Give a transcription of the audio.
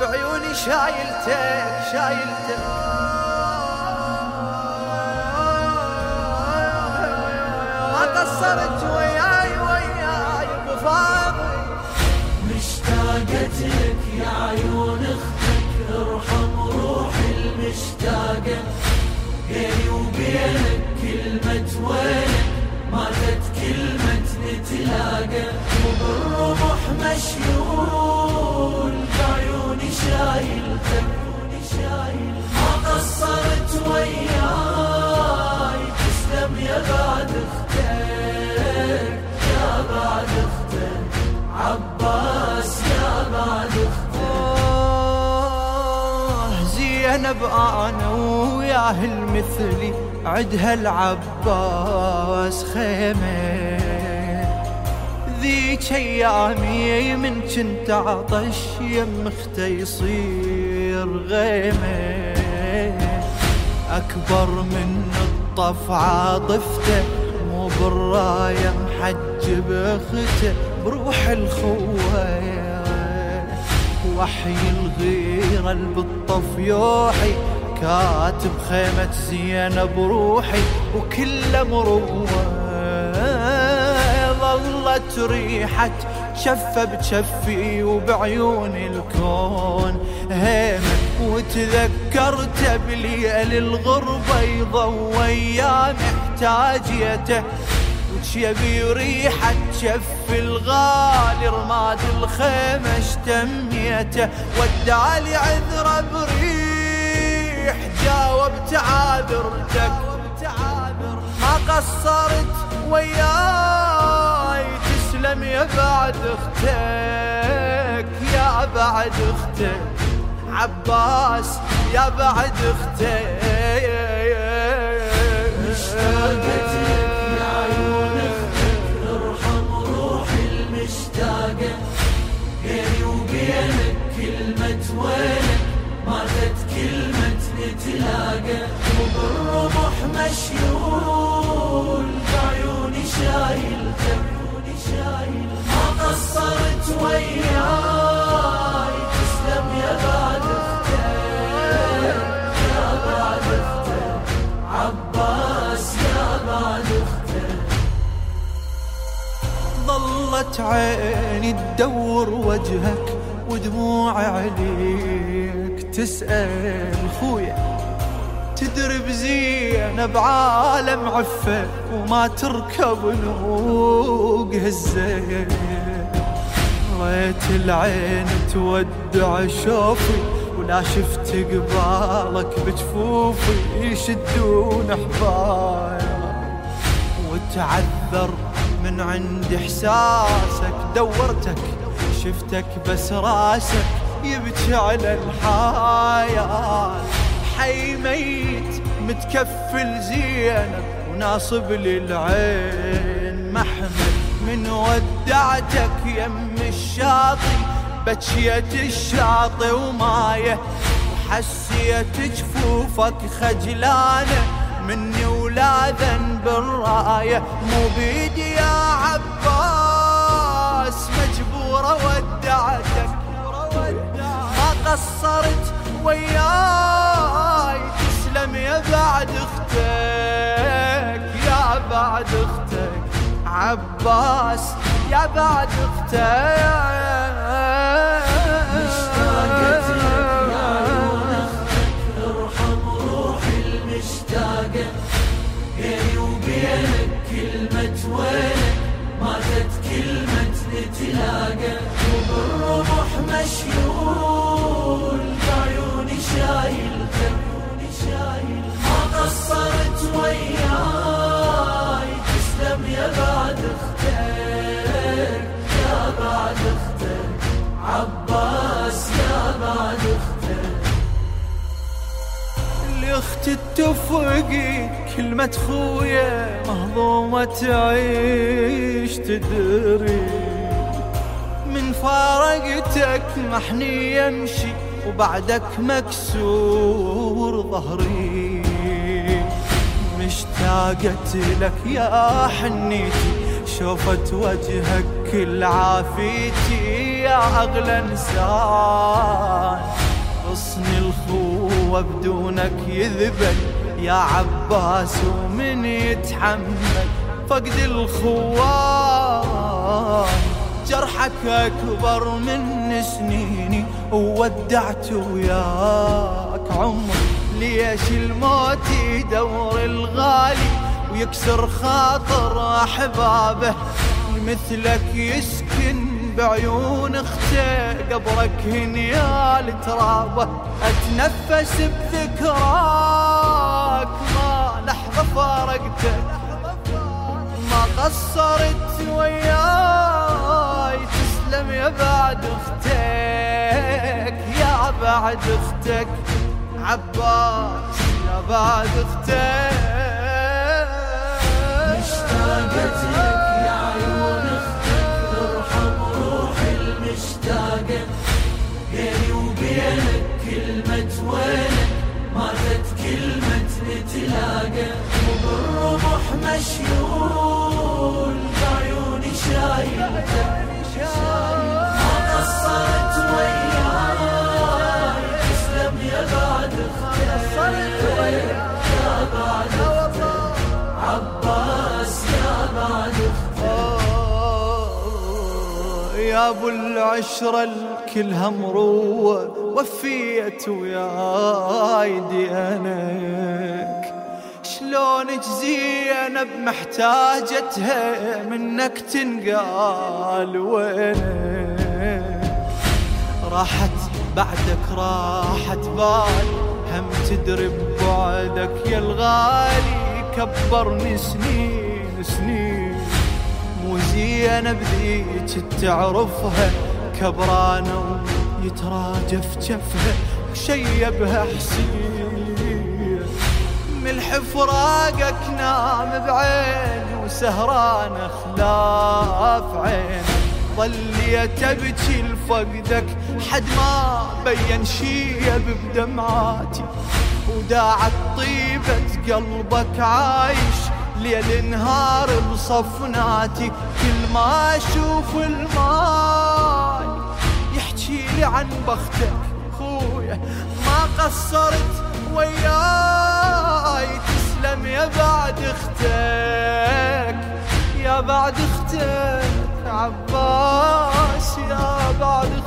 بعيوني شايلتك شايلتك. ما قصرت وياي وياي بفاضي. مشتاقة لك يا عيون أختك ارحم روحي المشتاقة. بيني وبينك كلمة وينك ماتت كلمة نتلاقى وبالرمح مشيول زينب أنا وياه المثلي عدها العباس خيمة. ذيك أيامي من كنت عطش يم اخته يصير غيمة. أكبر من الطف عاطفته مو بالراية محجب أخته بروح الخوه وحي الغيرة اللي بالطف يوحي. كاتب خيمة زينب بروحي وكل مروة ظلت ريحة شفة بشفي وبعيوني الكون. هيمة وتذكرت بليل الغربة يضوى أيام احتاجيته وشيبي ريحة شف الغالي رماد الخيمة اشتميته ودالي عذره بريح. جاوبت عاذرتك ما قصرت وياي تسلم يا بعد أختك يا بعد أختك. عباس يا بعد مشتاقة مشيول بعيوني شايلتك ما قصرت وياي تسلم يا بعد يا بعد عباس يا بعد ظلت عيني تدور وجهك ودموع عليك تسأل خويا تدري بزينة بعالم عفة وما تركب نوق هزة ريت العين تودع شوفي ولا شفت قبالك بجفوفي يشدون حبايا وتعذر من عند إحساسك دورتك شفتك بس راسك يبكي على الحياة. حي ميت متكفل زينب وناصب للعين. محمد من ودعتك يم الشاطئ بكيت الشاطئ ومايه. وحسيت جفوفك خجلانة مني ولا ذنب الراية. مو بيدي يا عباس مجبورة ودعتك. ما قصرت وياي. تسلم يا بعد أختك. يا بعد أختك. عباس يا بعد مشتاقة لك يا عيون أختك. أختك ارحم روحي المشتاقة بيني وبينك كلمة ماتت كلمة نتلاقى وبالرمح مشيول بعيوني شايلتك ما قصرت وياي. تسلم يا بعد أختك يا بعد أختك. عباس يا بعد أختك. الأخت اتفقي كلمة خويا مهضومة تعيش تدري. من فارقتك محني يمشي وبعدك مكسور ظهري. مشتاقت لك يا حنيتي شوفت وجهك كل عافيتي. يا أغلى إنسان غصن الخوة بدونك يذبل. يا عباس ومن يتحمل فقد الخوان جرحك أكبر من سنيني وودعت وياك عمري ليش الموت يدور الغالي ويكسر خاطر أحبابه مثلك يسكن بعيون أخته قبرك هنيال ترابه أتنفس بذكراك ما لحظة فارقتك ما قصرت وياي تسلم يا بعد أختك يا بعد أختك. عباس يا بعد أختك. مشتاقة لك يا عيون أختك ارحم روحي المشتاقة. بيني وبينك كلمة وينك ماتت كلمة نتلاقى. وبالرمح مشيول بعيوني شايلتك. يا أبو العشرة الكلها مروة وفيت وياي ديانك شلونك زينب محتاجتها منك تنقال وينك؟ راحت بعدك راحت بال هم تدري ببعدك يا الغالي كبرني سنين سنين. مو زينب ذيك تعرفها كبرانة ويتراجف جفها وشيبها حسين. ملح فراقك نام بعيني وسهران خلاف عيني. ظليت ابكي لفقدك حد ما بين شيب بدمعاتي. وداعت طيبة قلبك عايش ليل نهار بصفناتي. كل ما أشوف الماي يحكي لي عن بختك خويا. ما قصرت وياي. تسلم يا بعد أختك يا بعد أختك عباس يا بعد أختك